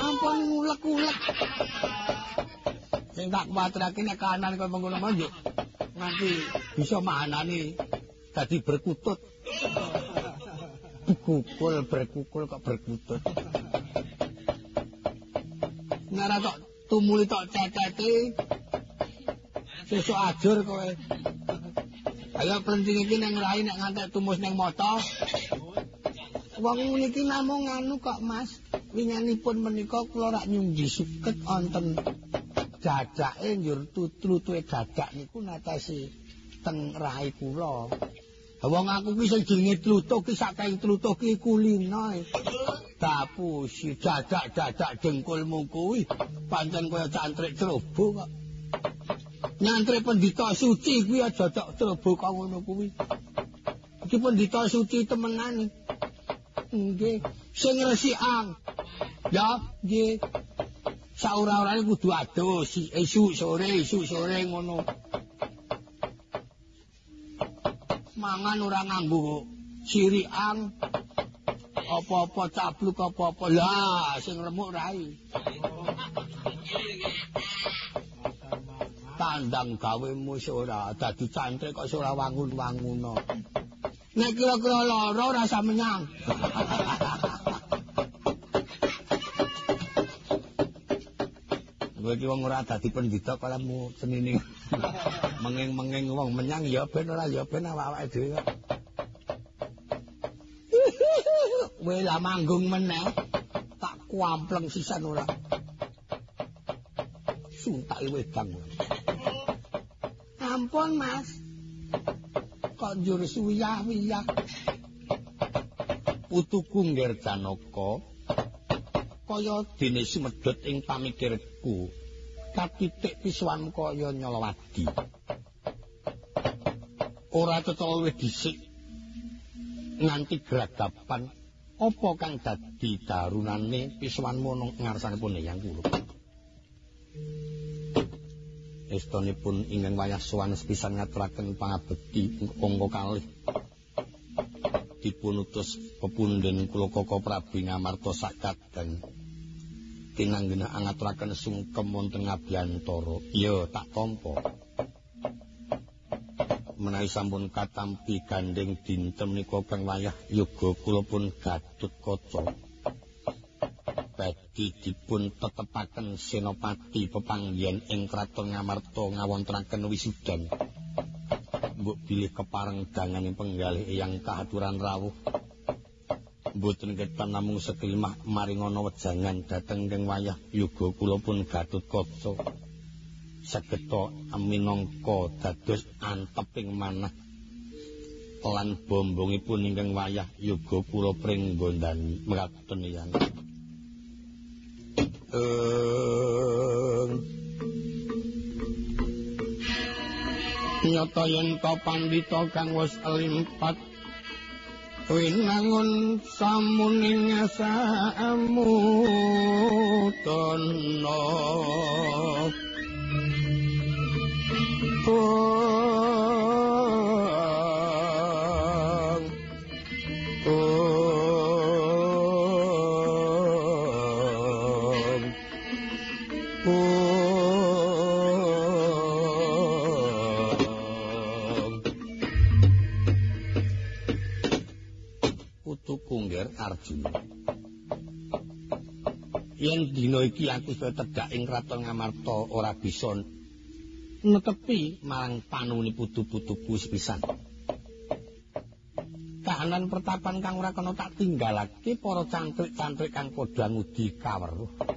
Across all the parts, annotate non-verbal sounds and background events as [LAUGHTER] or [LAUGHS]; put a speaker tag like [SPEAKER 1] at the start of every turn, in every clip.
[SPEAKER 1] Ampun ngulek-ulek. Sing tak kuwatirake nek kanan kaya ngono mau nggih nganti bisa manani dadi berkutut. Dikukul berkukul kok berkutut. Nara tok tumuli tok cecete. Sesuk ajur kowe. Ayo penting iki nang rai nek ngantek tumus ning mata. Wong niki namung anu kok Mas. Winganipun menika kula rak nyunggi suket wonten jajake njur tutlutuke dadak niku natasi teng rai kula. Wong aku ki sing jenenge tlutuk ki sak kae tlutuk ki kulino. Tapu si dadak-dadak dengkulmu kuwi pancen kaya cantrik cerobo kok. Nyantri pendhita suci kuwi aja tok cerobo kok ngono kuwi. Iki pendhita suci temenan. Nggih, sing resikan. Ya, nggih. saura-urane kudu adus esuk sore esuk sore ngono. Mangan ora nganggo. Sirian apa-apa capluk apa-apa. Lah sing remuk rai. Tandang gawemu ora. Dadi cantrik kok ora wangun-wanguno nek kira-kira lara rasa menyang kowe iki wong ora dadi pendhita kalamu senine. Mengeng-mengeng wong menyang ya ben ora ya ben awake dhewe. Kowe lah manggung meneh tak kuampleng sisan ora. Suntak wedang. Ampun, Mas. Kok njur suyah-wiyah. Putuku ngger Janaka kaya dene sumedhot ing pamikirku kapitik pisuan kaya nyolowadi ora cocok luwih dhisik nganti gragapan apa kang dadi darunane pisuanmu ngarsanipun yang kula Estonipun ingkang wayah sowan sepisan ngaturaken pangabekti angka kalih. Dipun utus pepunden kula Koko Prabu Ngamarta sakadang tinanggena angaturaken sungkem wonten ngabiyantara ya tak tampa. Menawi sampun katampi gandeng dinten nika kang wayah yoga kula pun gadut kaca badhe dipun tetepaken senopati pepanggihan ing kraton Ngamarta ngawontenaken wisudan. Mbok bilih kepareng danganing penggalih yang kahaturan rawuh. Mboten ketan namung sekelimah maring ana wejangan dhateng ing wayah yoga kula pun kaca sageta minangka dados anteping manah lan bombongipun ingkang wayah yoga kula pring gondani mekaten yang nyata yen ka pandhita kang wis limpat winangun samuning asamu tono Arjuna. Yen dina iki aku suwe tedhak ing kraton Ngamarta ora bisa netepi marang panuni putu-putuku sepisan. Kahanan pertapan kang ora kena tak tinggalake para cantrik-cantrik kang padha ngudi kaweruh.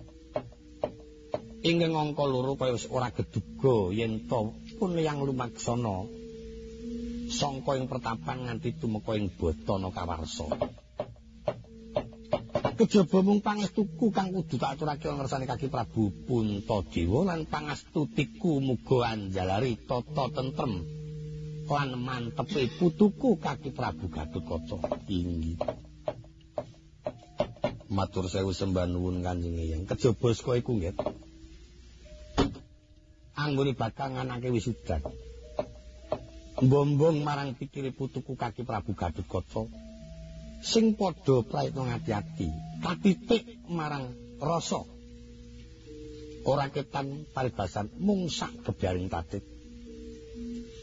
[SPEAKER 1] Ing ngangka loro kaya wis ora geduga yen to pun yang lumaksana sangka ing pertapan nganti tumeka ing batana kawarsa. kejaba mung pangestuku kang kudu tak aturake ngersane kaki Prabu Puntadewa lan pangastutiku muga anjalari tata tentrem lan mantepe putuku kaki Prabu Gatotkaca tinggi matur sewu sembah nuwun Kanjeng Eyang. Kejaba saka iku nggih anggone bakal nganake wisudan bombong marang pikire putuku kaki Prabu Gatotkaca sing padha praetna ngati-ati katitik marang rasa. Ora ketan paribasan mung sak gebyaring tatit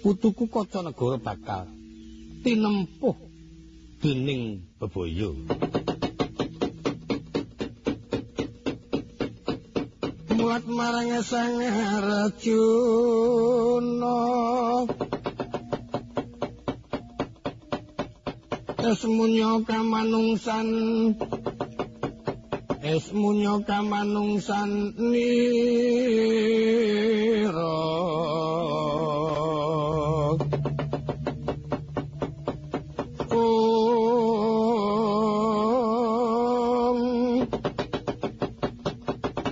[SPEAKER 1] putuku kaca negara bakal tinempuh dening bebaya muat marang sang racuna. Esmunyo kamanungsan esmunyo kamanungsan nira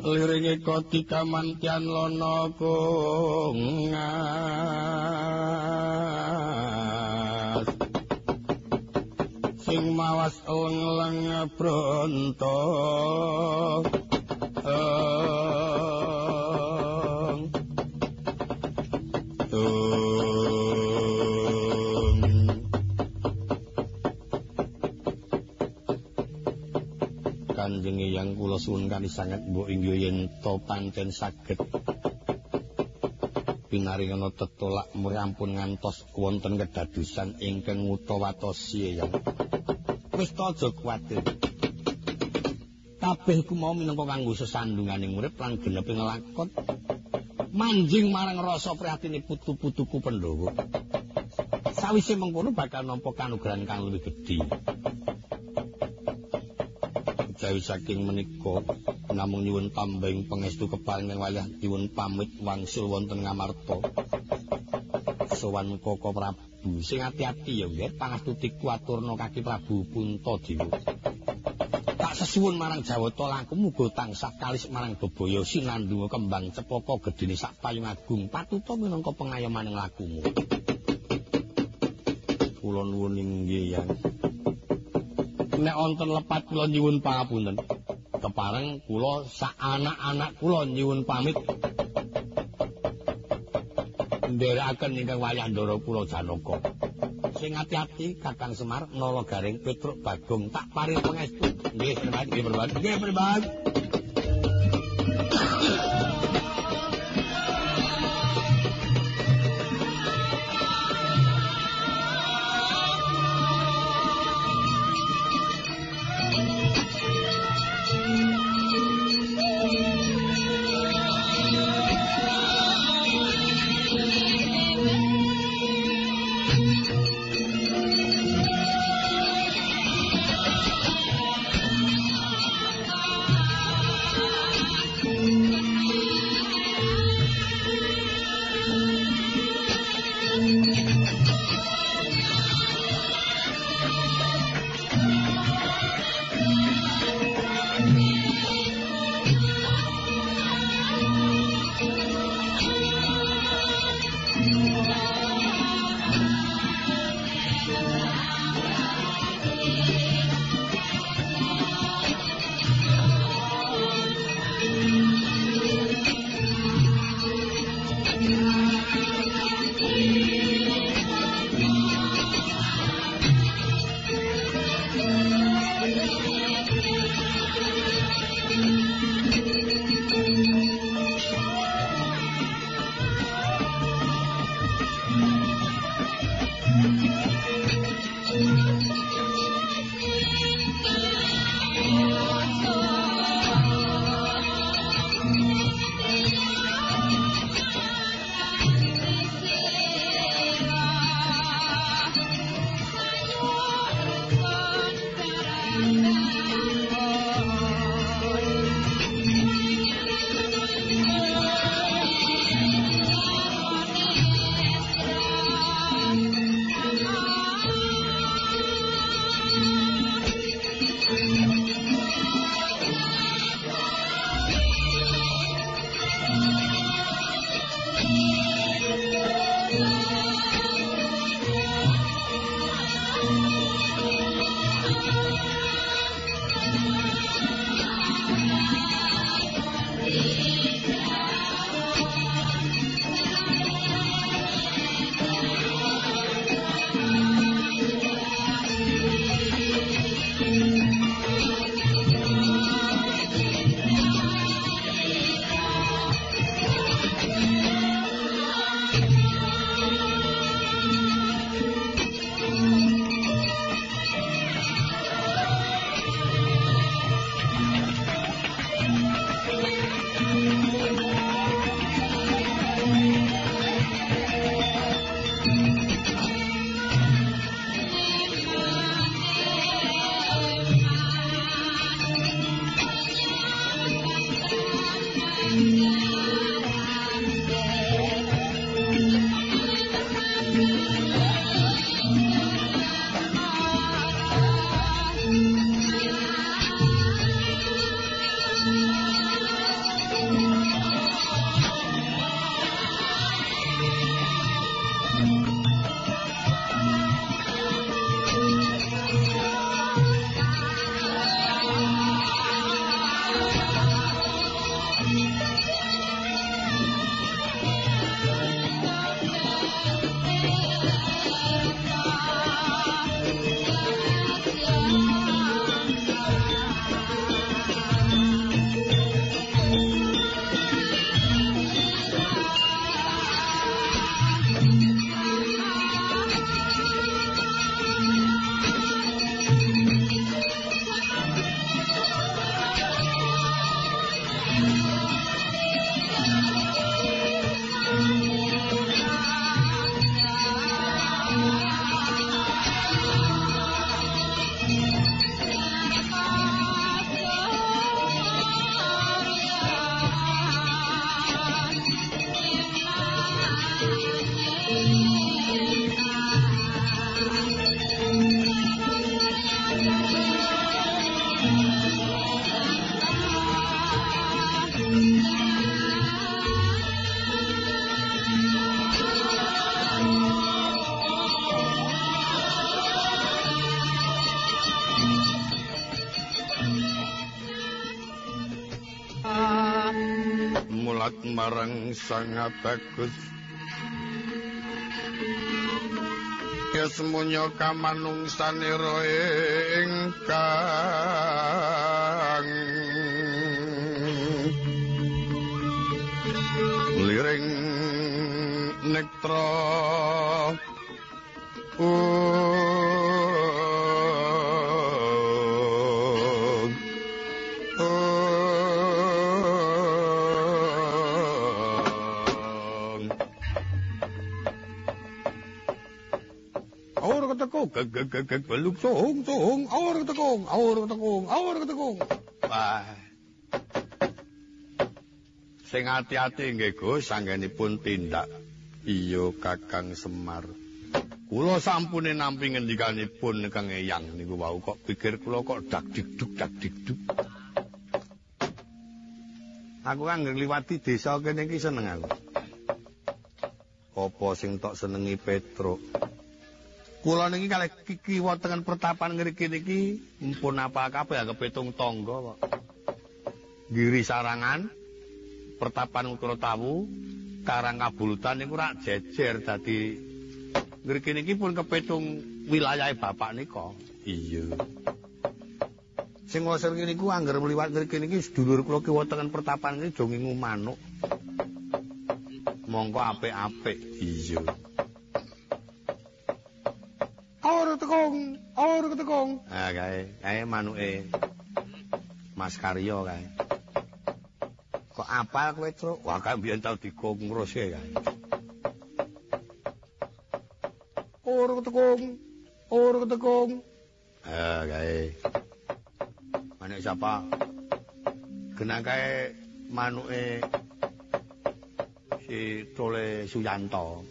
[SPEAKER 1] liringe koti kamantian lono kungas sing mawas leng-leng bronto kula suwun kani sanget mbok inggih yen to pancen saged pinaringana tetolak murampun ngantos wonten kedadosan ingkang utawatosi Eyang. wis aja kuwatir. Kabeh ku mau minangka kanggo sesandunganing urip lan geneping lakon manjing marang rasa prihatine putu-putuku Pandhawa. Sawise mengkono bakal nampa kanugrahan kang luwih gedhe. Jawi saking menika. Namung nyuwun tambeng pangestu keparingan wayah nyuwun pamit wangsul wonten Ngamarta. Sowan Koko Prabu. Sing ati-ati ya nggih. Pangastuti kuaturna kaki Prabu Puntadewa tak sesuwun marang Jawata langkung muga tansah kalis marang bebaya sinandunga kembang cepaka gedene sak payung agung. Patuta minangka pengayomaning lakumu. Kula nuwun inggih ya nek wonten lepat kula nyuwun pangapunten kepareng kula sak anak-anak kula nyuwun pamit ndherekaken ingkang wayah ndara kula Janaka. Sing ati-ati Kakang Semar nala garing Petruk Bagong tak paring pangestu. Nggih, pribadi, nggih pribadi. Nggih, pribadi. Marang sang bagus Yasmunya kamanungsanira ingkang liring nektra geluk sohong sohong awar ketekong awar ketekong awar ketekong wah sing ati-ati nggih Gus sanggenipun tindak. Iya Kakang Semar. Kula sampune nampi ngendikanipun Kang Eyang niku wau kok pikir kula kok dak dikduk dak dikduk aku kan ngliwati desa kene iki seneng aku. Apa sing tok senengi Petruk Kula niki kalih kiwa tengen pertapan ngriki niki mumpun apa kabeh kepitung tangga kok. Giri sarangan pertapan Ukra Tawu Karang Kabulutan niku rak jejer dadi ngriki niki pun kepitung wilayah bapak nika. Iya. Sing wasir niku angger mliwat ngriki niki sedulur kula kiwa tengen pertapan niki do ngingu manuk. Monggo apik-apik. Iya. Tekong. Ah kae, kae manuke. Mas Karyo kae. Kok apal kowe, Truk? Wah, kae biyen tau dikongros kae. Aur tekong, aur tekong. Ah kae. Manuk siapa? Genang kae manuke si Tole Suyanto.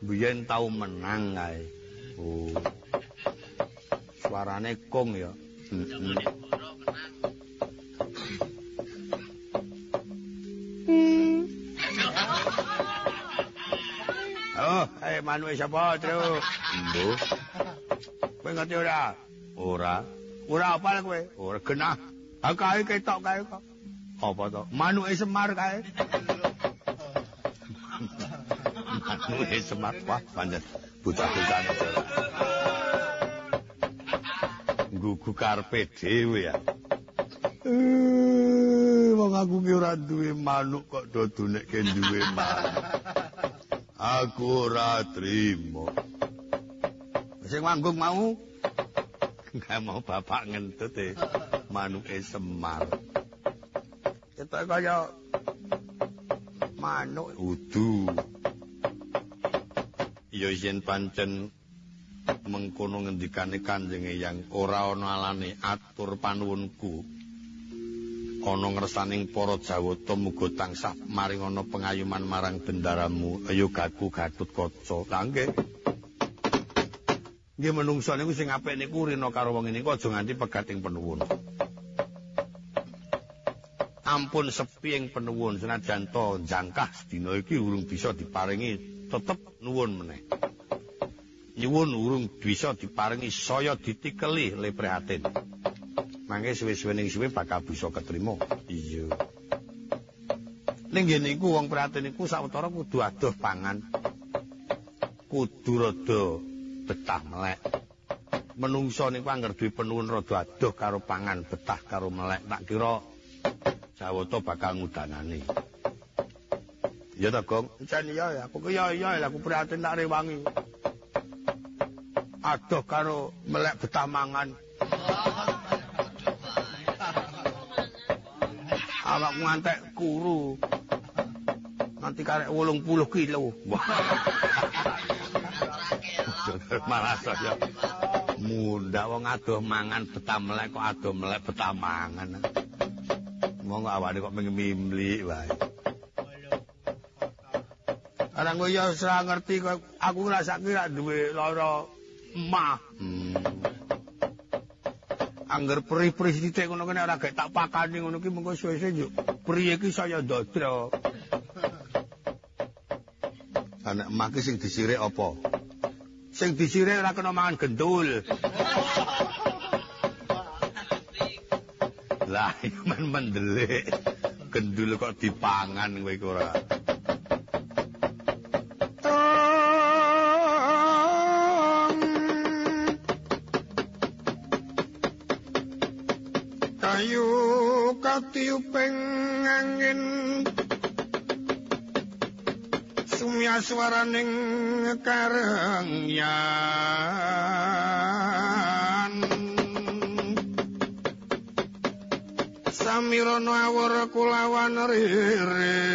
[SPEAKER 1] biyen tau menang kae. Oh. Suarane kong ya. Hmm. Oh, eh manuke sapa, Tru? Mbuh. Kowe ngerti ora? Ora. Ora apa kowe? Ora genah. Ha kae ketok kae kok. Apa to? Manuke Semar kae. Wis semat wah pancen bocah-bocah iki. Gugu karepe dhewe ya. Eh, wong aku ki ora duwe manuk kok do dunekke duwe manuk. Aku ora trimo. Sing manggung mau Gak mau bapak ngentut e manuke Semar. Kita kaya manuk udu. Ya yen pancen mengkono ngendikane Kanjeng yang ora ana alane atur panuwunku. Ana ngersaning para Jawata muga tansah maring ana pengayuman marang bendaramu. Ayo gaku gatut kaca. Lha nggih. Nggih menungsa niku sing apik niku rina karo wong niku aja nganti pegating penuwun. Ampun sepi ing penuwun. Senajan to jangkah sedina iki urung bisa diparingi tetep nuwun meneh. Nyuwun urung bisa diparingi saya ditikeli le prihatin. Mangke suwe-suwe ning suwe bakal bisa ketrima. Iya. Ning ngene iku wong prihatin iku sawetara kudu adoh pangan. Kudu rada betah melek. Menungso niku anggar duwe penuwun rada adoh karo pangan, betah karo melek. Tak kira Jawata bakal ngudanane. Ya ta, Gong? Jan iya, aku ku iya iya, aku prihatin tak rewangi. Adoh karo melek betah mangan. Awak ngantek kuru. Nanti karek 80 kilo. [LAUGHS] Malah saya muda wong adoh mangan betah melek kok adoh melek betah mangan. Monggo awake kok mimli wae. Karang kowe ya ora ngerti kok aku ngrasake ra duwe lara emah. Hmm.
[SPEAKER 2] angger perih-perih sithik ngono kene ora gek tak pakani ngono ki mengko suwe-suwe yo priye ki saya ndodro anak emak sing disirik apa? Sing disirik ora kena mangan gendul. Lah iku men mendelik. Gendul kok dipangan kowe ora
[SPEAKER 1] tiuping angin. Sumya swaraning karengyan samirana awur kulawan riris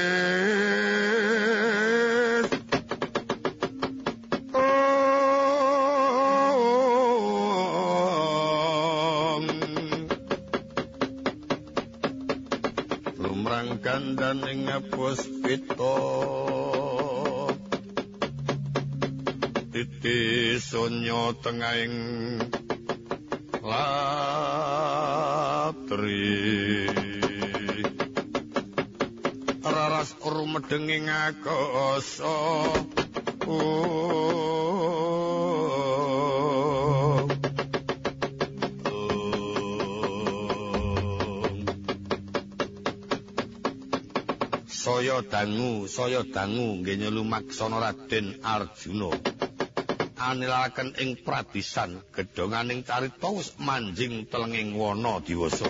[SPEAKER 2] kandaning puspita titi sonya tengahing latri raras rumedenging akasa saya dangu saya dangu nggih lumaksana Raden Arjuna. Anilaraken ing pradisan gedhonganing carita wis manjing telenging wana diwasa.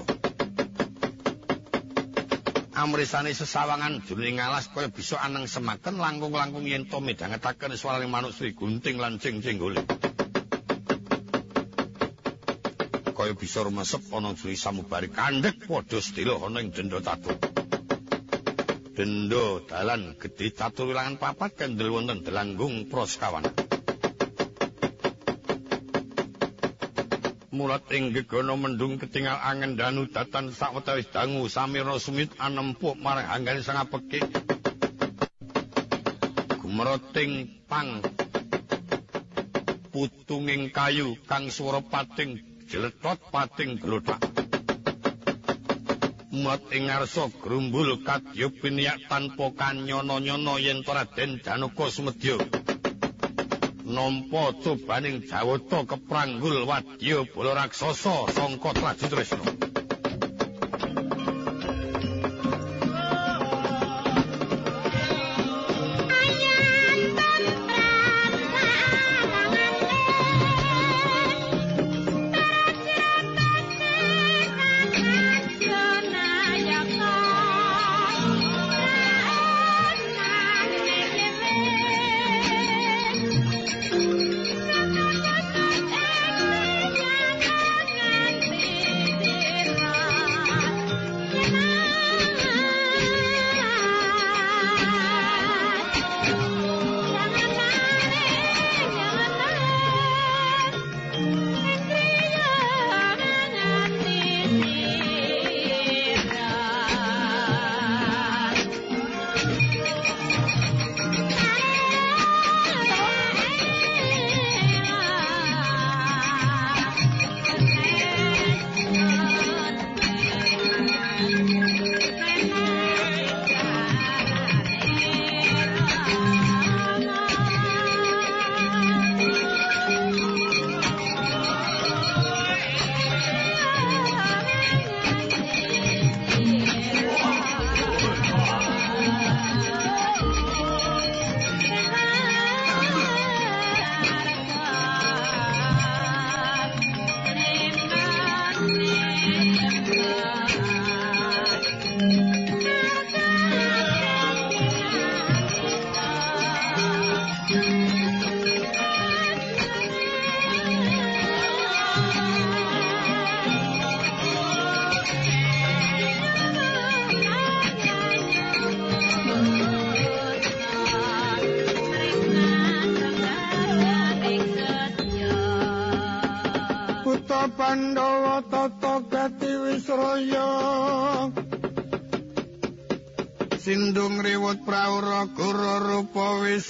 [SPEAKER 2] Amrisane sesawangan jroning alas kaya bisa aneng semaken langkung-langkung yen to midhangetaken swaraning manuk Sri Gunting lan Cing-Cinggole kaya bisa rumesep ana jroning samubari kandhek padha sedhela ana ing denda tatu denda dalan gedhe catur wilangan papat kendel wonten delanggung praskawana mulat ing gegono mendung ketinggal angen danu datan sawetawis dangu samirna sumit anempuk marang anggane sang apeke gumroting pang. Putunging kayu kang swara pating jeletot pating glodak mat ing ngarsa grumbul kadya piniyak tanpa kanyono-nyono yen Raden Janaka sumedya. Nampa cobaning jawata kepranggul wadya bala raksasa sangka Trajitresna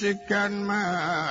[SPEAKER 3] Bisikan mas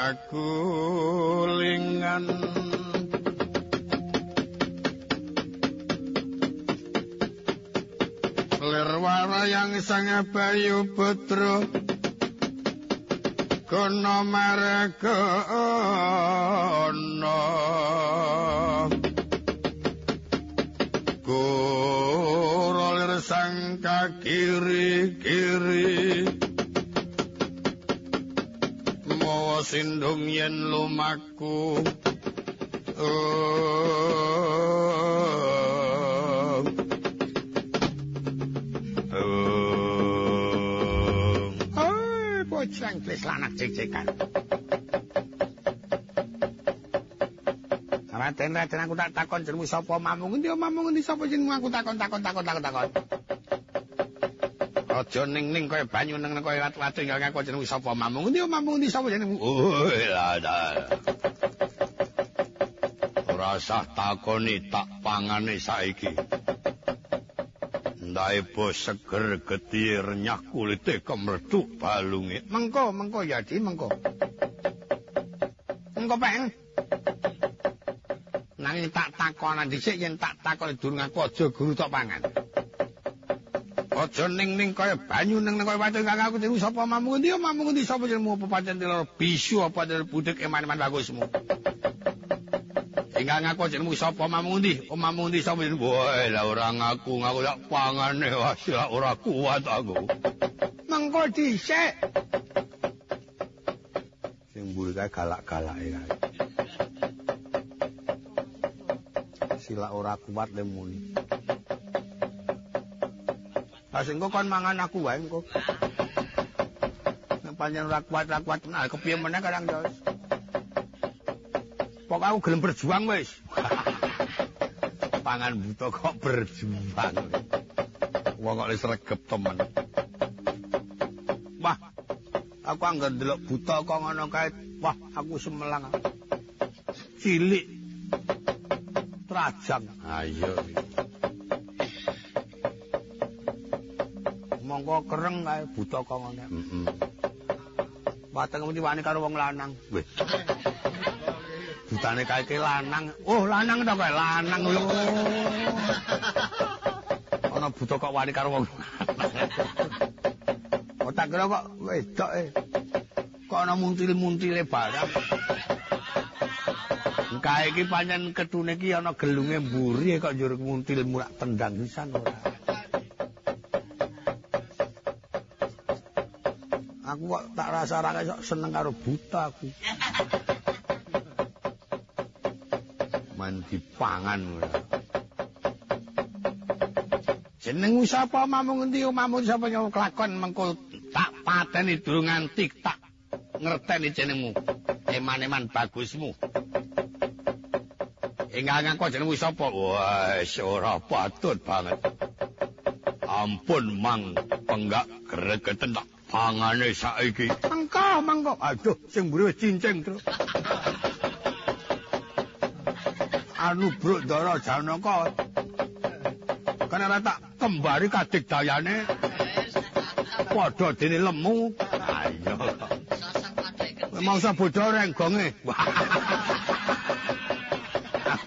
[SPEAKER 3] yen lumaku Oh
[SPEAKER 1] Oh, bocah Inggris lanak cecekan. Raden, Raden aku tak takon jenengmu sapa mamu ngendi mamu ngendi sapa jenengmu aku takon takon takon takon takon. Aja ning-ning kaya banyu neng kaya watu-watu tinggal ngaku jenengmu sapa mamu ngendi mamu ngendi sapa jenengmu. Oh, lah Ora usah takoni tak pangane saiki. Ndae bos seger getih renyah kulite kemreduk balunge. Mengko, mengko ya di mengko. Mengko peng. Nanging tak takonan dhisik yen tak takon durung aku aja guru tok pangan. Aja ning-ning kaya banyu neng kaya watu aku jeneng sapa mamu ngendi mamu ngendi sapa jenengmu apa pancen loro bisu apa jeneng budek eman-eman bagusmu. Tinggal ngaku jenengmu sapa mamu ngendi? Oh mamu ngendi sapa jenengmu? Wah, lah ora ngaku, ngaku tak pangane lah ora kuat aku. Mengko dhisik. Sing mburi kae galak-galake kae. Sila ora kuat le muni. Lah sing kon mangan aku wae engko. Nek pancen ora kuat, ora kuat tenan kepiye meneh kadang jos. Pok aku gelem berjuang wis. [LAUGHS] Pangan buta kok berjuang. Wong kok wis regep temen. Wah. Aku anggar ndelok buta kok ngono kae. Wah, aku semelang. Cilik. Trajang. Ayo. Mongko kereng kae buta kok ngono. Heeh. Wateng mesti wani karo wong lanang. Wis. Butane kae ke lanang. Oh, lanang to kae, lanang lho. Ana buta kok wani karo wong. Otak kira kok wedok e. Kok ana muntil-muntile barang. Kae iki pancen ketune iki ana gelunge mburi kok njur muntil mulak tendang pisan ora. Aku kok tak rasa-rasa sok seneng karo buta aku. Man dipangan ora. Jenengmu sapa mamu ngendi omamu sapa nyawa kelakon mengko tak pateni durung nganti tak ngerteni jenengmu. Eman-eman bagusmu. Enggak ngaku jenengmu sapa? Wah, ora patut banget. Ampun mang penggak gregeten tak pangane saiki. Mengko, mengko. Aduh, sing mburi wis cincing terus. Anu bruk Ndara Janaka. Kan ora tak kembari kadik dayane. Padha dene lemu. Ayo. Mau usah bodho renggonge. [LAUGHS]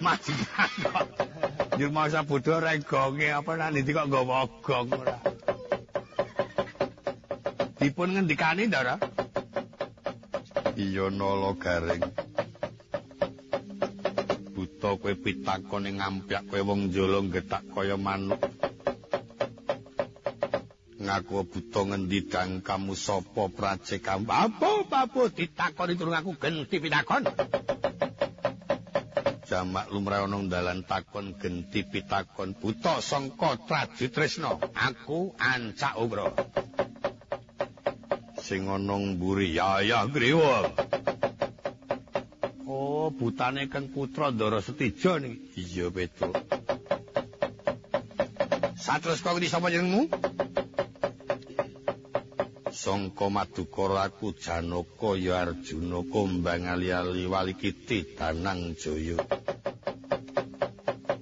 [SPEAKER 1] Majikan kok. Njur mau bodho renggonge apa nang ndi kok nggawa gong ora. Dipun ngendikani Ndara? Iya nala garing. Buta kowe pitakon ing ngampyak kowe wong jolo getak kaya manuk. Ngaku buta ngendi kamu sapa prace kamu? Apa apa ditakoni turung aku genti pitakon. Jamak lumrah ana dalan takon genti pitakon buta sangka Traju Tresna. Aku ancak ugra. Sing ana mburi yayah griwa. Oh, butane Kang Putra Ndara Setijo niki. Iya, Petruk. Satrus kok di sapa jenengmu? Sangka Madukara aku Janaka ya Arjuna Kombang ali-ali Walikiti Danang Jaya.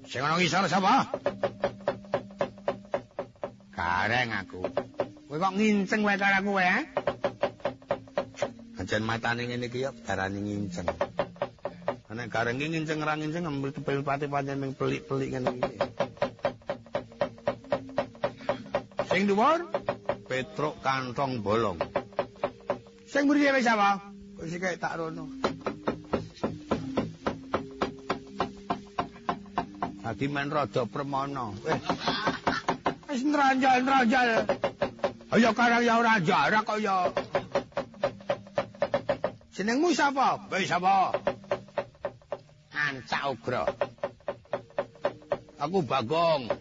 [SPEAKER 1] Sing ana ngisor sapa? Gareng aku. Kowe kok nginceng wae karo aku wae? Ajan matane ngene iki ya darane nginceng. Nek gareng iki nginceng ra nginceng ambil tepil pati pancen ming pelik-pelik ngene iki.
[SPEAKER 2] Sing dhuwur Petruk kantong bolong.
[SPEAKER 1] Sing mriki wis apa? Wis iki tak rono.
[SPEAKER 2] Dadi men rada premono.
[SPEAKER 1] Eh. Wis nranjal-nranjal. Ayo karang ya ora jarak kok ya. Jenengmu sapa?
[SPEAKER 2] Wis sapa?
[SPEAKER 1] Ancak Ugra.
[SPEAKER 2] Aku Bagong.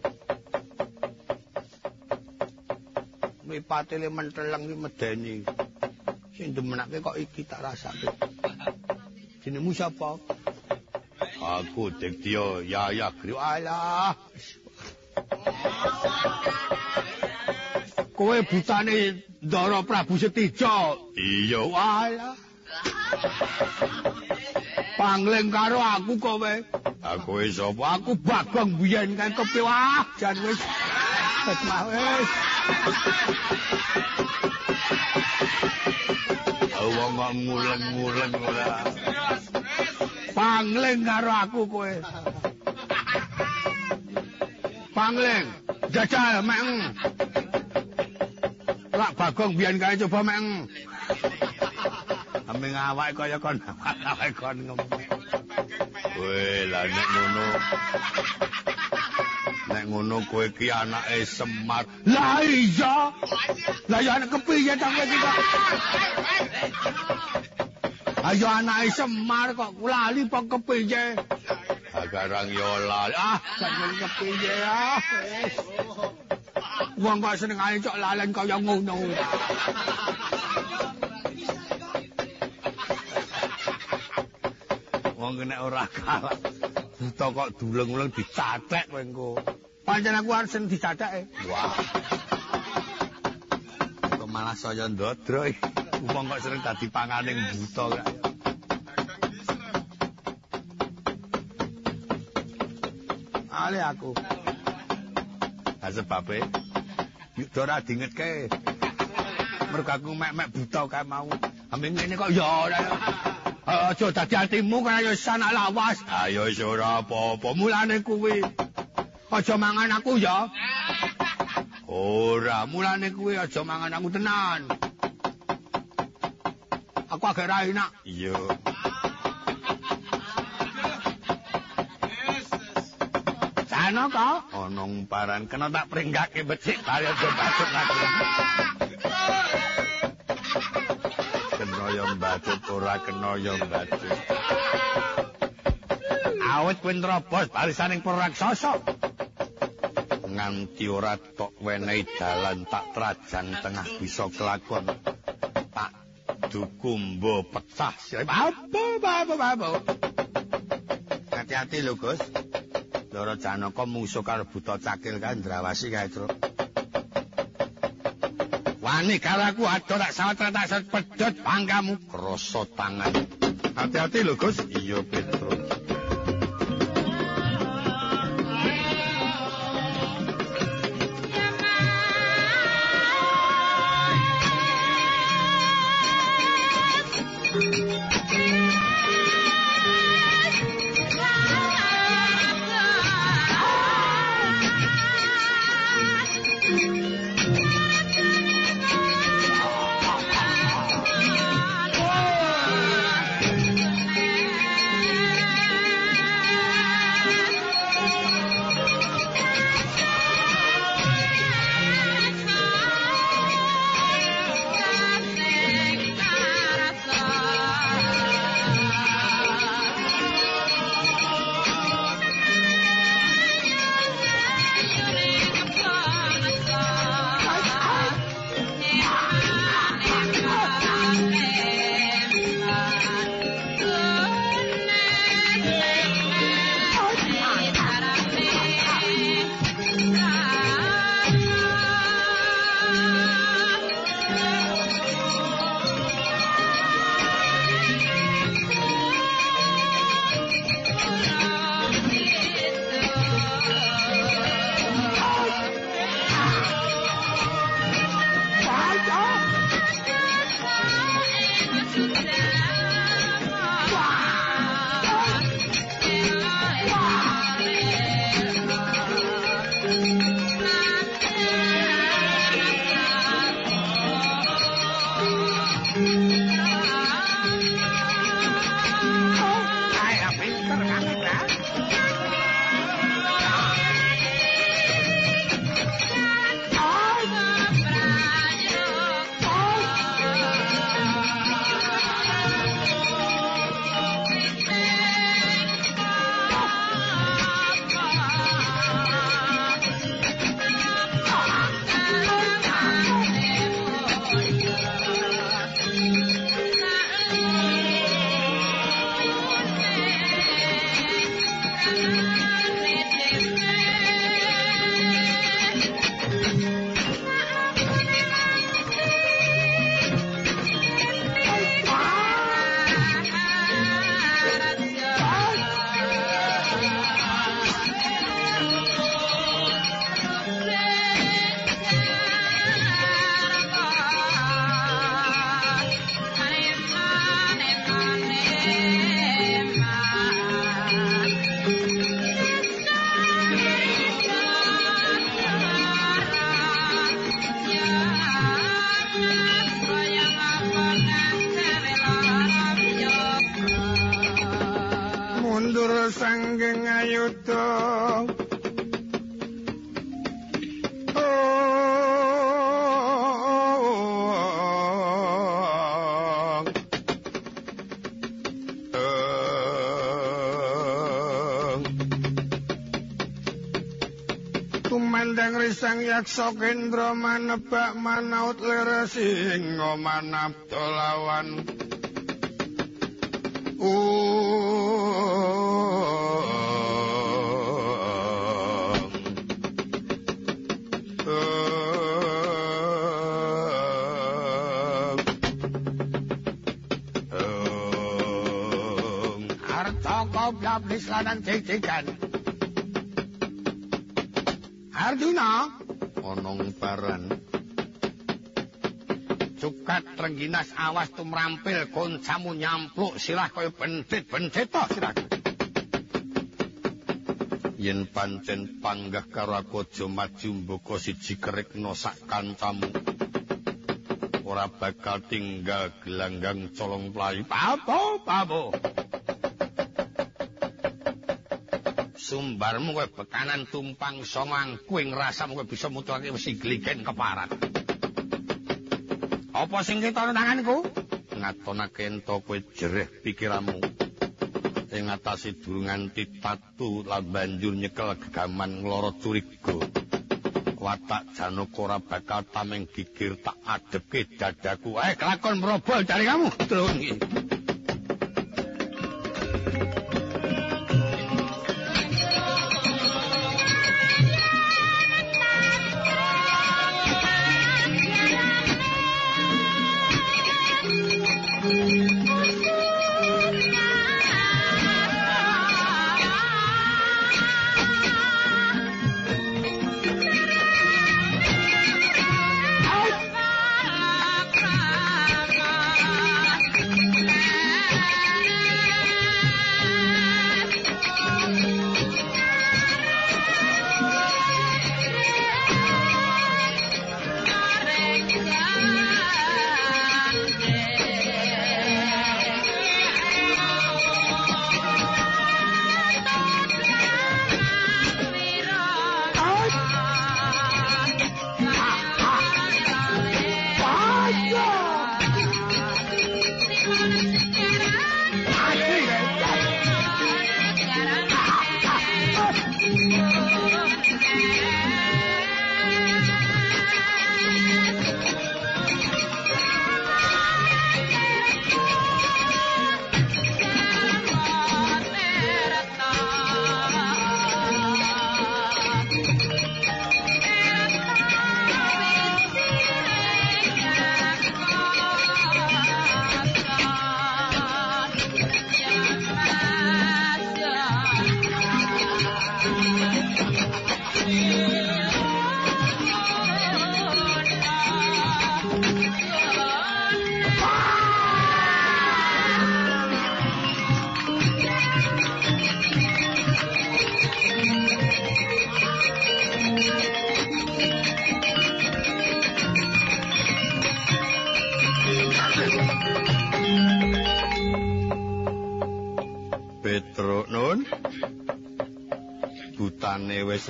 [SPEAKER 2] Mripate le iki medeni. Sing demenake kok iki tak rasake. Jenengmu sapa? Aku Dektio Yaya Gri. Alah.
[SPEAKER 1] Kowe butane Ndara Prabu Setijo.
[SPEAKER 2] Iya, alah.
[SPEAKER 1] Pangling karo aku kowe.
[SPEAKER 2] Aku wis sapa?
[SPEAKER 1] Aku Bagong biyen kan wah jan wis. Wis wis.
[SPEAKER 2] Wong kok nguleng-nguleng ora.
[SPEAKER 1] Pangling karo aku kowe. Pangling, jajal meng. Lak Bagong biyen kae coba meng.
[SPEAKER 2] Aming awake kaya kon [LAUGHS] awake kon ngomong. Weh, lah nek ngono. Nek ngono kowe ki anake Semar.
[SPEAKER 1] Lah iya. Lah ya anak kepiye ta kowe iki? Ayo anake Semar kok lali apa kepiye?
[SPEAKER 2] Agarang yo lali. Ah,
[SPEAKER 1] Jan kepiye ah. Wong kok senengane cok lalen kaya ngono.
[SPEAKER 2] Wong nek ora kalah. Buta kok duleng-uleng dicatek kowe engko.
[SPEAKER 1] Pancen aku arep sing dicacake.
[SPEAKER 2] Wah. Kok malah saya ndodro iki. Wong kok sering dadi panganing buta kok.
[SPEAKER 1] Ale aku.
[SPEAKER 2] Lah sebabe yuk ora dingetke. Mergo aku mek-mek buta kae mau. Ambil ngene kok ya ora.
[SPEAKER 1] Aja dadi atimu kan ayo sanak lawas.
[SPEAKER 2] Ayo wis ora apa-apa.
[SPEAKER 1] Mulane kuwi. Aja mangan aku ya.
[SPEAKER 2] Ora,
[SPEAKER 1] Mulane kuwi aja mangan aku tenan. Aku agak ra enak.
[SPEAKER 2] iya.
[SPEAKER 1] Sana kok.
[SPEAKER 2] Ana umparan kena tak pringgake becik kaya aja bacot [LAUGHS] Yo bacot ora kena yo bacot.
[SPEAKER 1] Awit kuwi nerobos barisaning para raksasa.
[SPEAKER 2] nganti ora tok wenehi dalan tak trajan tengah bisa kelakon tak dukumbo pecah
[SPEAKER 1] Apa apa apa.
[SPEAKER 2] hati-hati lho Gus Loro Janaka mungsuh karo buta cakil kan Drawasi kae Truk
[SPEAKER 1] Wani karo aku ado tak sawet tak pedhot pangkamu.
[SPEAKER 2] krasa tangan
[SPEAKER 1] Hati-hati lho Gus.
[SPEAKER 2] iya Petrus
[SPEAKER 4] risang yaksa kendra manebak manaut leresing manap dolawan
[SPEAKER 1] Blablis lanang cek-cekan. Arjuna?
[SPEAKER 2] Onong paran
[SPEAKER 1] cukat rengginas awas tumrampil koncamu nyampluk sirah kaya bentit-bentit toh sirah
[SPEAKER 2] yen pancen panggah karo aku aja maju mboko siji kerik nosak kancamu. Ora bakal tinggal gelanggang colong playu
[SPEAKER 1] papo papo
[SPEAKER 2] sumbarmu kowe bekanan tumpang somang kuing rasamu kowe bisa mutuake wesi gligen keparat.
[SPEAKER 1] Apa sing ketara tanganku
[SPEAKER 2] ngatonake ento kowe jereh pikiranmu. Ing atase durungan titatu lan banjur nyekel gegaman ngloro curiga. Watak janaka ora bakal tameng gigir tak adepke dadaku. Eh kelakon merobol dari kamu. Terus wis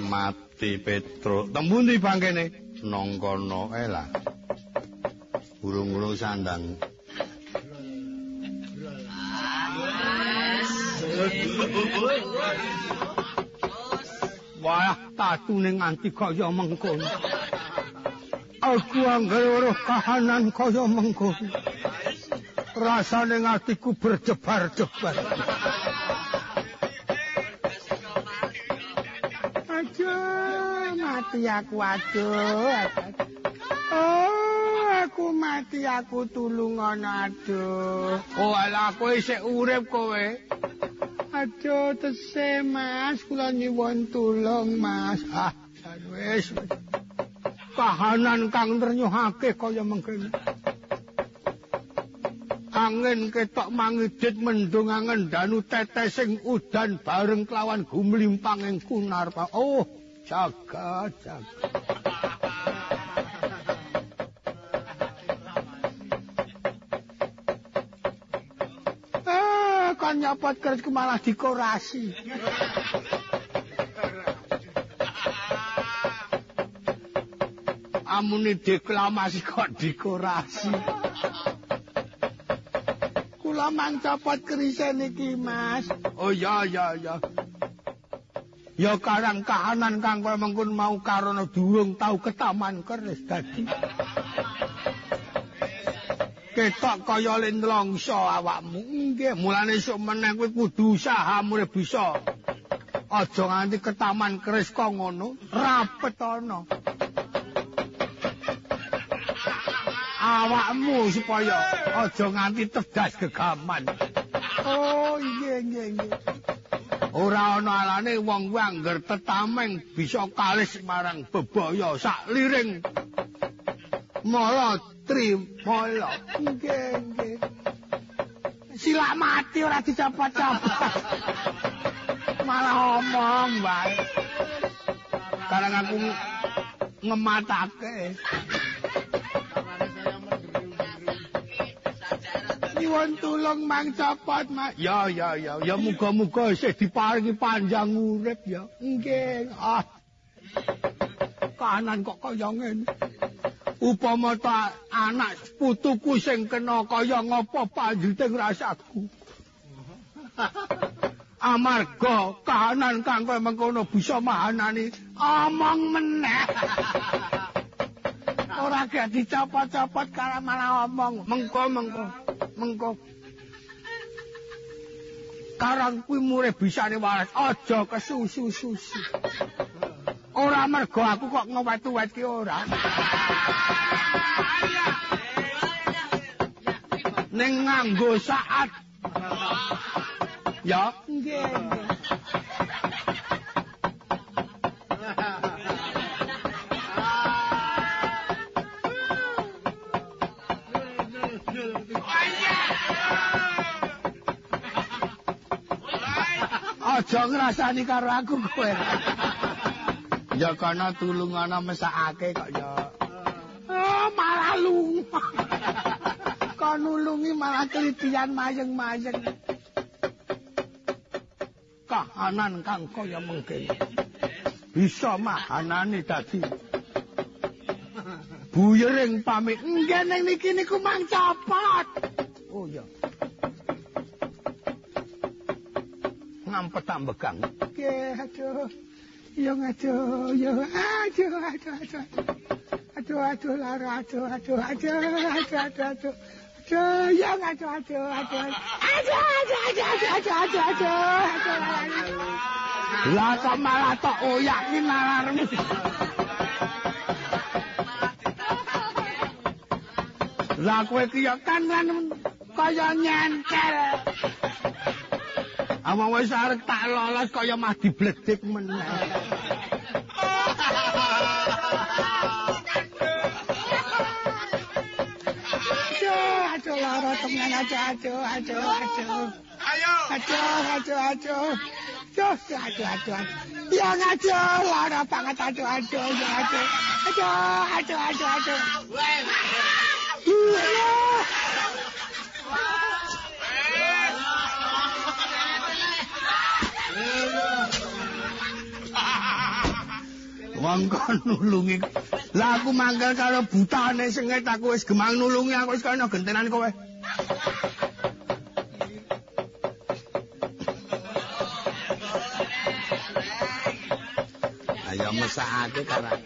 [SPEAKER 2] mati Petro. Tembung ndi pangkene? Nang kono eh lah. Burung-burung sandang.
[SPEAKER 1] Wah, tatune nganti kaya mengkono. Aku anggere weruh kahanan kaya mengkono. Rasane atiku berjebar-jebar. Mati aku aduh. Oh, aku mati aku tulung ana aduh. Oh, ala kowe isih urip kowe. Aduh, tese Mas, kula nyuwun tulung Mas. Ah, wis. Kahanan kang ternyuhake kaya mengkene. Angin ketok mangidit mendung angen danu tetesing udan bareng kelawan gumlimpang ing kunar. Oh, jaga jaga. Eh kan nyopot kerja malah dekorasi amuni deklamasi kok dekorasi kula mang copot kerise niki mas oh ya ya ya Ya karang kahanan kang kowe mengkon mau karana durung tau ketaman keris dadi. Ketok kaya lenlongso awakmu. Nggih, mulane esuk meneh kowe kudu usaha mure bisa. Aja nganti ketaman keris kok ngono, rapet ana. Awakmu supaya aja nganti tedas gegaman. Oh, nggih nggih nggih. Ora ana alane wong kuwi angger tetameng bisa kalis marang bebaya sak liring. Mala trimala. Nggih nggih. Silak mati ora dicopot-copot. Malah omong wae. Karang aku ngematake. Nyuwun tulung mang copot mak. Ya ya ya. Ya muga-muga isih diparingi panjang urip ya. Nggih. Ah. Kanan kok kaya ngene. Upama ta anak putuku sing kena kaya ngopo panjuting rasaku. [LAUGHS] Amarga kahanan kang kowe mengkono bisa mahanani omong meneh. [LAUGHS] Ora gak dicopot-copot karo malah omong. Mengko mengko mengko. Karang kuwi mure bisane waras. Aja kesusu-susu. Ora mergo aku kok ngewet-wet ki ora. Ning nganggo saat. Ya. Nggih aja ngrasani karo aku kowe. Ya kana tulungana mesakake kok ya. Oh, malah lunga. Kok nulungi malah kelitian mayeng-mayeng. Kahanan kang kaya mengkene. Bisa mahanane dadi. Buyering pamit. Ning niki niku mang copot. Oh ya. Ngampet ambegang. Nggih, aduh. Ya aduh, ya aduh, aduh, aduh. Aduh, aduh, lara, aduh, aduh, aduh, aduh, aduh, aduh. Aduh, ya aduh, aduh, aduh. Aduh, aduh, aduh, aduh, aduh, aduh, aduh, aduh. Lah kok malah tok oyak ki nalarmu. Lah kowe ki ya kan kan kaya nyentel. Awang wis arek tak lolos kaya mah dibledek meneh. Aduh, aduh lara temen aja aduh, aduh, aduh. Ayo. Aduh, aduh, aduh. Aduh, aduh, aduh. Ya aduh, lara banget aduh, aduh, aduh. Aduh, aduh, aduh, aduh. Wong kon [LAUGHS] nulungi. Lah aku mangkel karo butane sengit aku wis gemang nulungi aku wis kaya gentenan kowe. Ayo mesake karo.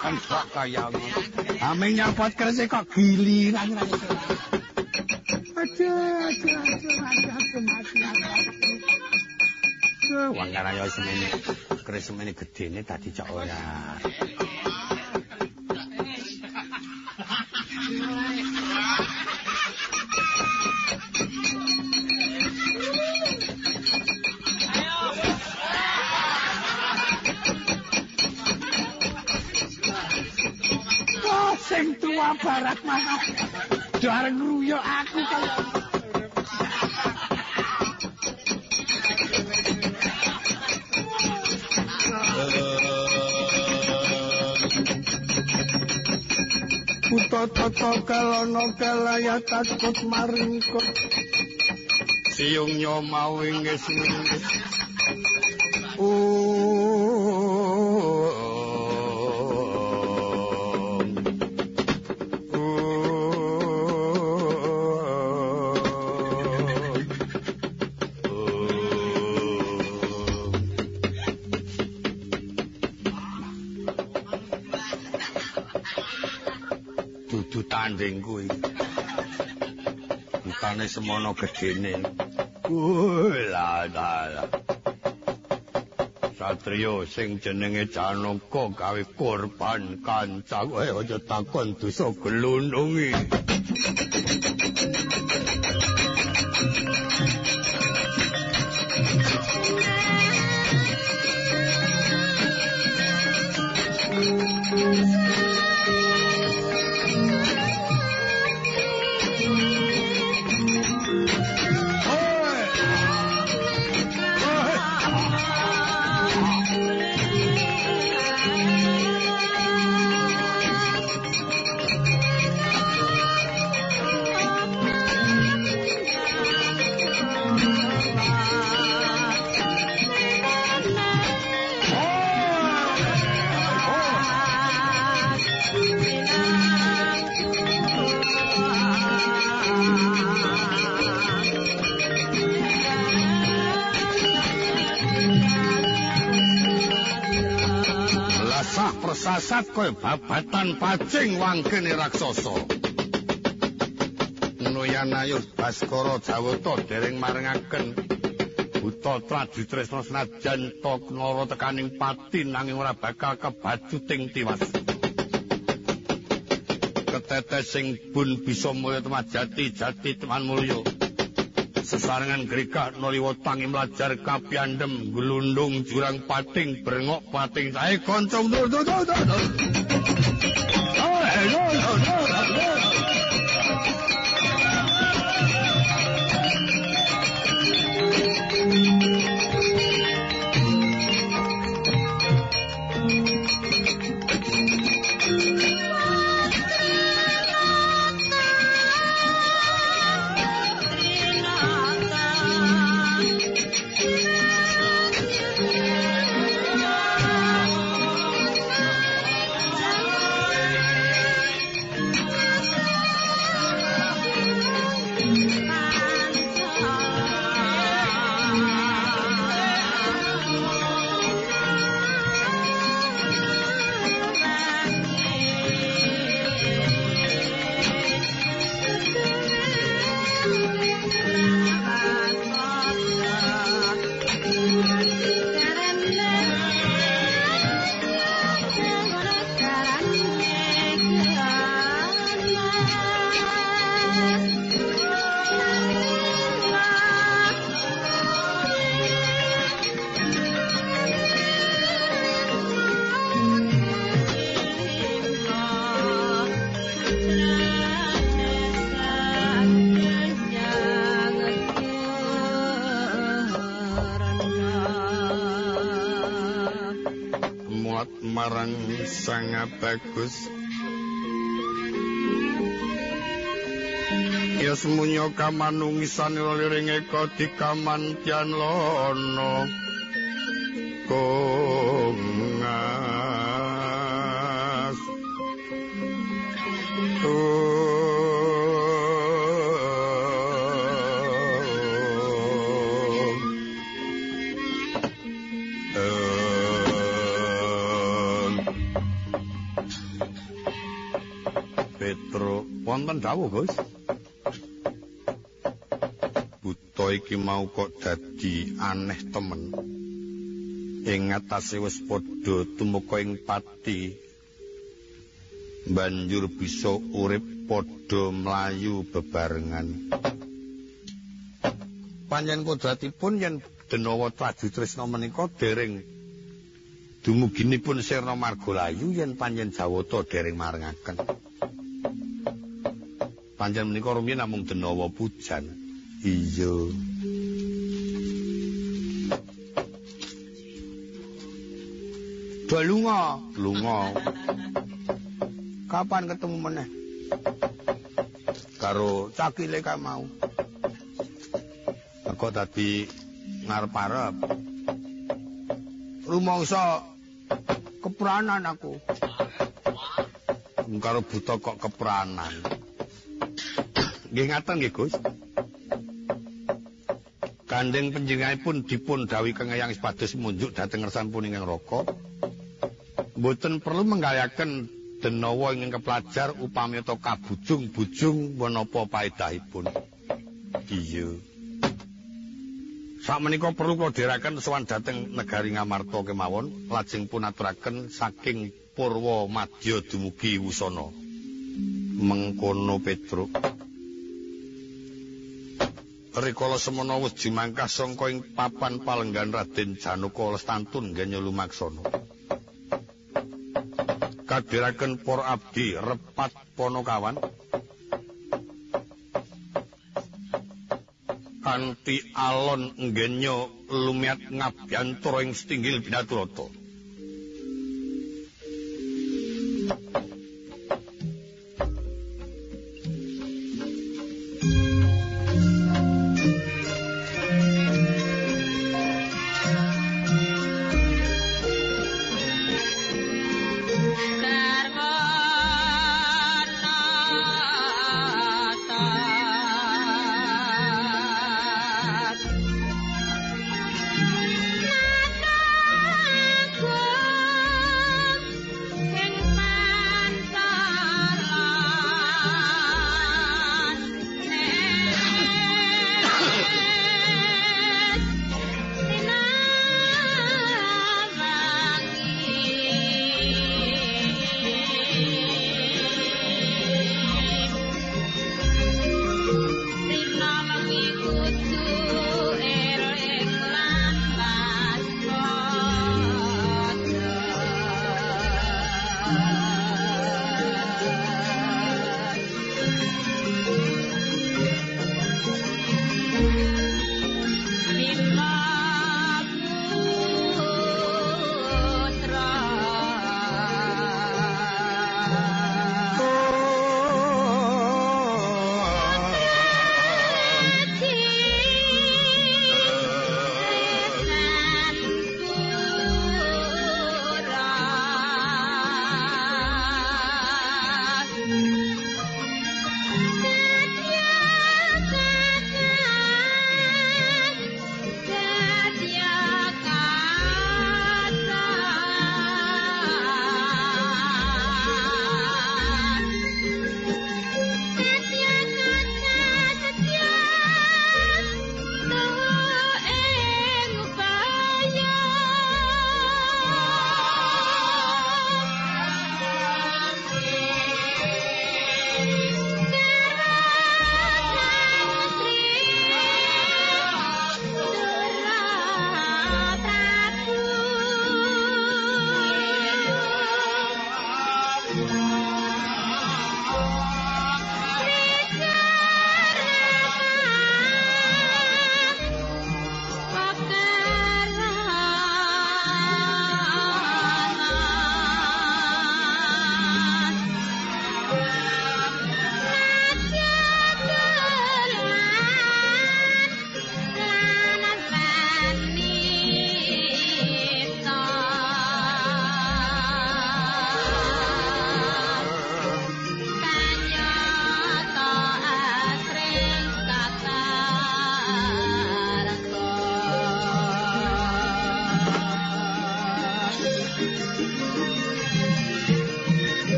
[SPEAKER 1] Kan kok kaya ngono. Ame nyapot kerse kok giliran ra iso. Aduh, aduh, aduh, aduh, aduh, mati aku. Wong karo semene. Keris semene gedene dadi cok ora. Oh, sing tua barat mana? Dareng ruyok aku kaya Tata kalana kalaya takut maringkut Siung nyomau inggis tanding kuwi. Bukane semono gedene. Lah. Satrio sing jenenge Janaka gawe korban kanca kowe aja takon dosa gelundungi. Kaya babatan pacing wangkene raksasa. Nuyanayus Baskara Jawata dereng marengaken buta traju tresna senajan Toknara tekaning pati nanging ora bakal kebajuting tiwas. Ketetes sing bun bisa mulya temajati jati teman mulya. Sesarengan grika noliwo tangi melajar kapiandem gelundung jurang pating berengok pating. Saya koncong dur dur bagus. Ya semunya kamanungisan liring eka dikamantyan lono. Kongas. Wonten dawuh, Gus. Buta iki mau kok dadi aneh temen. Ing ngatasé wis padha tumeka ing pati. Banjur bisa urip padha mlayu bebarengan. Panjen kodratipun yen Denawa Traju Trisna menika dereng dumuginipun Sirna Margalayu yen panjen Jawata dereng marengaken. Panjen menika rumiyin namung denawa pujan. Iya. Do lunga, lunga. Kapan ketemu meneh? Karo cakile ka mau. Aku dadi ngarep-arep. Rumangsa kepranan aku. Karo buta kok kepranan. Nggih ngaten nggih Gus. Kandeng panjenenganipun dipun dawuh kengayang sepados munjuk dhateng ngersan puning raka. Mboten perlu menggayaken
[SPEAKER 2] denawa ingkang kepelajar upami to kabujung-bujung menapa paedahipun. Iya. Sakmenika perlu kula dherekaken sowan dhateng negari Ngamarta kemawon, lajeng pun aturaken saking Purwa Madya dumugi Wusana. Mengkono Petruk. Rikala semana wis jimangkah sangka ing papan palenggan Raden Janaka Lestantun ganya lumaksana. Kadiraken para abdi repat ponokawan kanthi alon genya lumiat ngabyantura ing setinggil binaturata.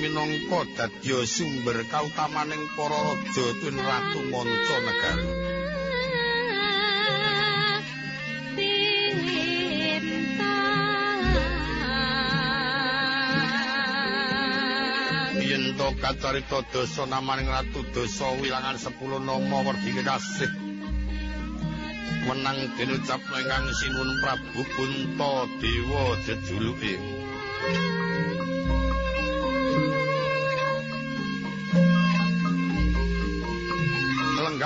[SPEAKER 2] Minangka dadya sumber kautamaning para raja tuwin ratu manca negara. kacarita dosa namaning ratu dosa wilangan 10 nama werdi kekasih menang dinucap ingkang sinun Prabu Kunta Dewa jejuluke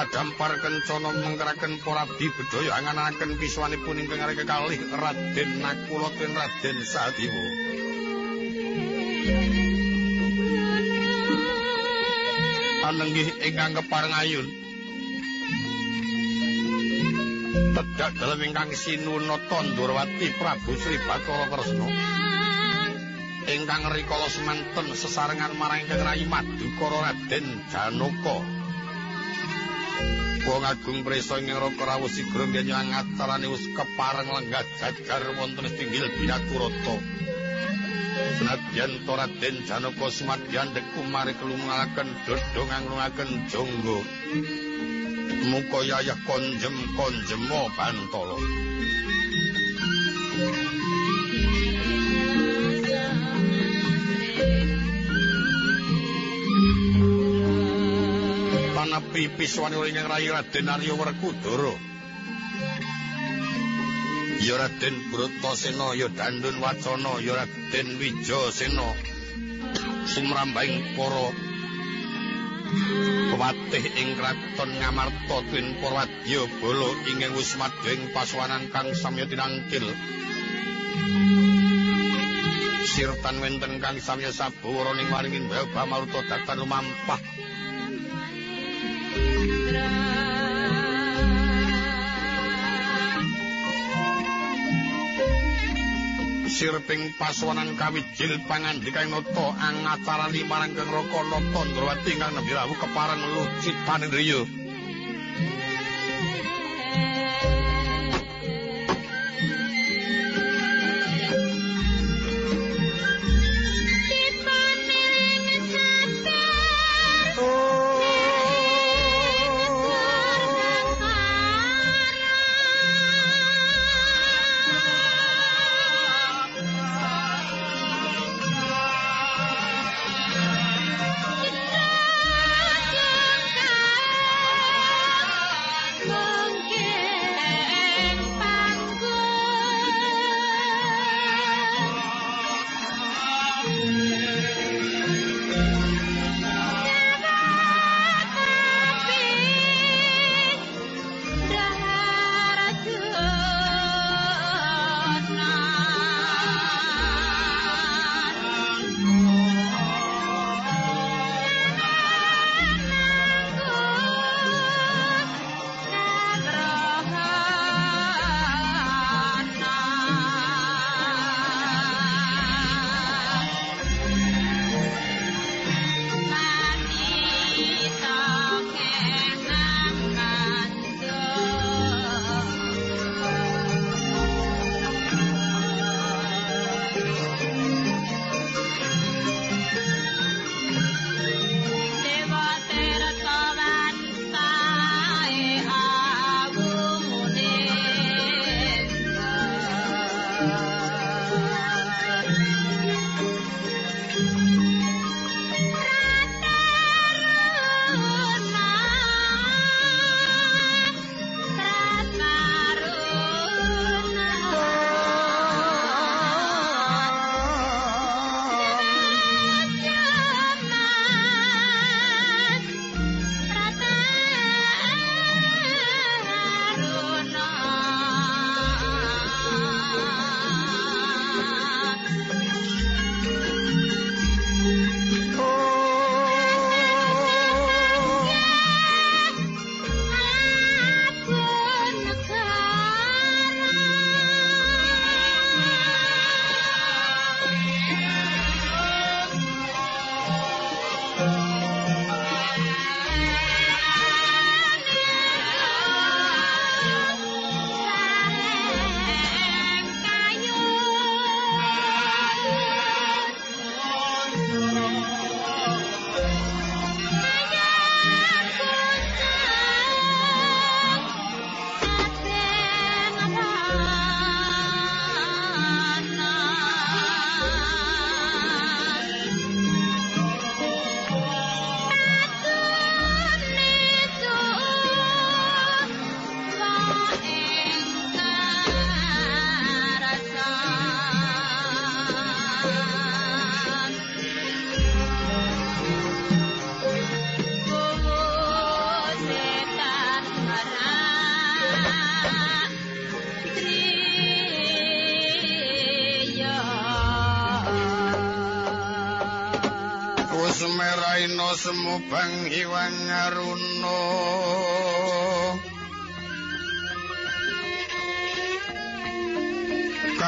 [SPEAKER 2] lenggah dampar kencana mengkeraken para abdi bedaya anganaken piswanipun ingkang arek kekalih Raden Nakula Raden Sadewa panenggih ingkang kepareng ayun. Tedak dalem ingkang sinunata Ndrawati Prabu Sri Bathara Kresna. Ingkang rikala semanten sesarengan marang Kang Rai Madukara Raden Janaka. Wong agung prisa ing Raka Rawuh Sigra nyang acarane wis kepareng lenggah jajar wonten tinggil Binaturata. Senadyan Raden Janaka sumadyan deku mari kelungalaken dodong anglungaken jonggo. Muka yayah konjem konjemo bantala. Panapi piswani ing rayi Raden Arya Werkudara. ya Raden Bratasena ya Dandun Wacana ya Raden Wijasena. Sumrambahing para Pawatih ing kraton Ngamarta tuwin para wadya bala ingkang wis madheng pasuwanan kang samya tinangkil Sirtan wenten kang samya sabura ning waringin Bawa Maruta datan lumampah sirping pasuwanan kawijil pangandika nata angacarani marang Kang Raka Nata kang nembe rawuh keparan lucitan riya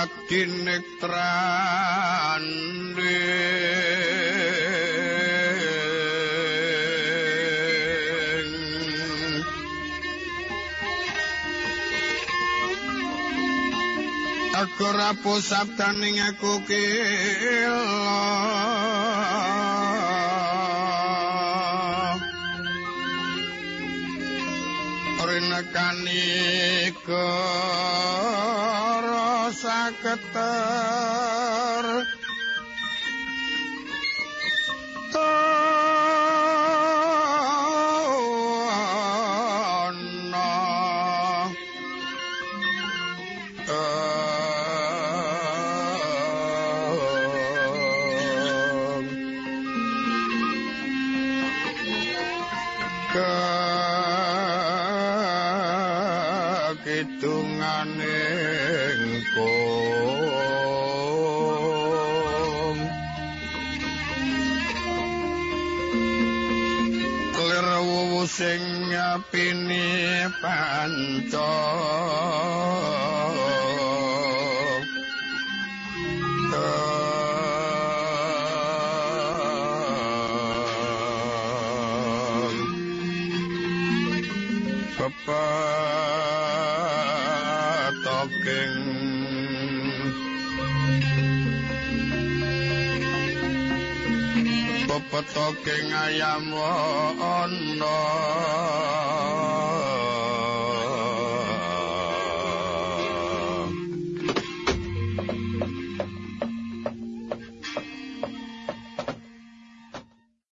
[SPEAKER 1] Aku rapo sabdaning aku kela nekani ke rasa toking ayam ana